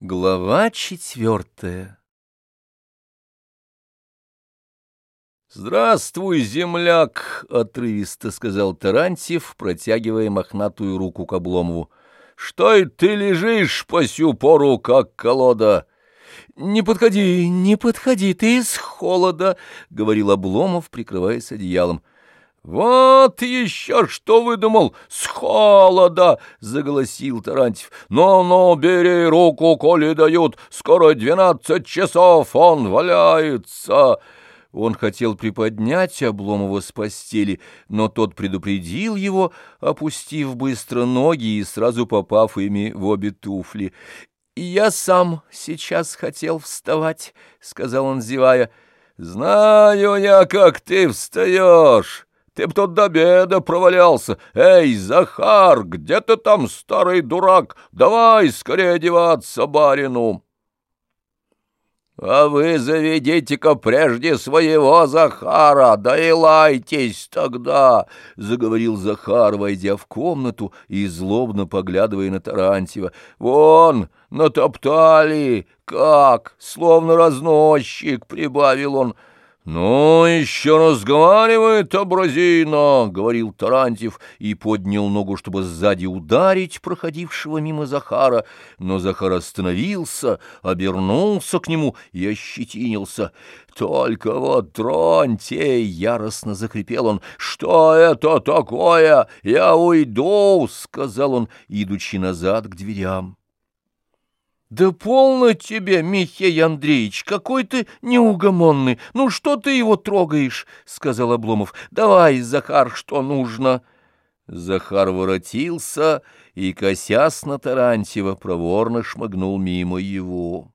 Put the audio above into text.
Глава четвертая «Здравствуй, земляк!» — отрывисто сказал Тарантьев, протягивая мохнатую руку к Обломову. «Что и ты лежишь по сю пору, как колода?» «Не подходи, не подходи, ты из холода!» — говорил Обломов, прикрываясь одеялом. «Вот еще что выдумал! С холода!» — заголосил Тарантьев. «Ну-ну, бери руку, коли дают! Скоро двенадцать часов, он валяется!» Он хотел приподнять Обломова с постели, но тот предупредил его, опустив быстро ноги и сразу попав ими в обе туфли. «Я сам сейчас хотел вставать», — сказал он, зевая. «Знаю я, как ты встаешь!» Ты б тут до обеда провалялся. Эй, Захар, где ты там, старый дурак? Давай скорее одеваться барину. А вы заведите-ка прежде своего Захара, да и лайтесь тогда, — заговорил Захар, войдя в комнату и злобно поглядывая на Тарантьева. Вон, натоптали, как, словно разносчик, — прибавил он, — «Ну, еще разговаривает образина», — говорил Тарантьев и поднял ногу, чтобы сзади ударить проходившего мимо Захара, но Захар остановился, обернулся к нему и ощетинился. «Только вот троньте!» — яростно закрепел он. «Что это такое? Я уйду!» — сказал он, идучи назад к дверям. «Да полно тебе, Михей Андреевич, какой ты неугомонный! Ну что ты его трогаешь?» — сказал Обломов. «Давай, Захар, что нужно!» Захар воротился и, косясь на Тарантьева, проворно шмыгнул мимо его.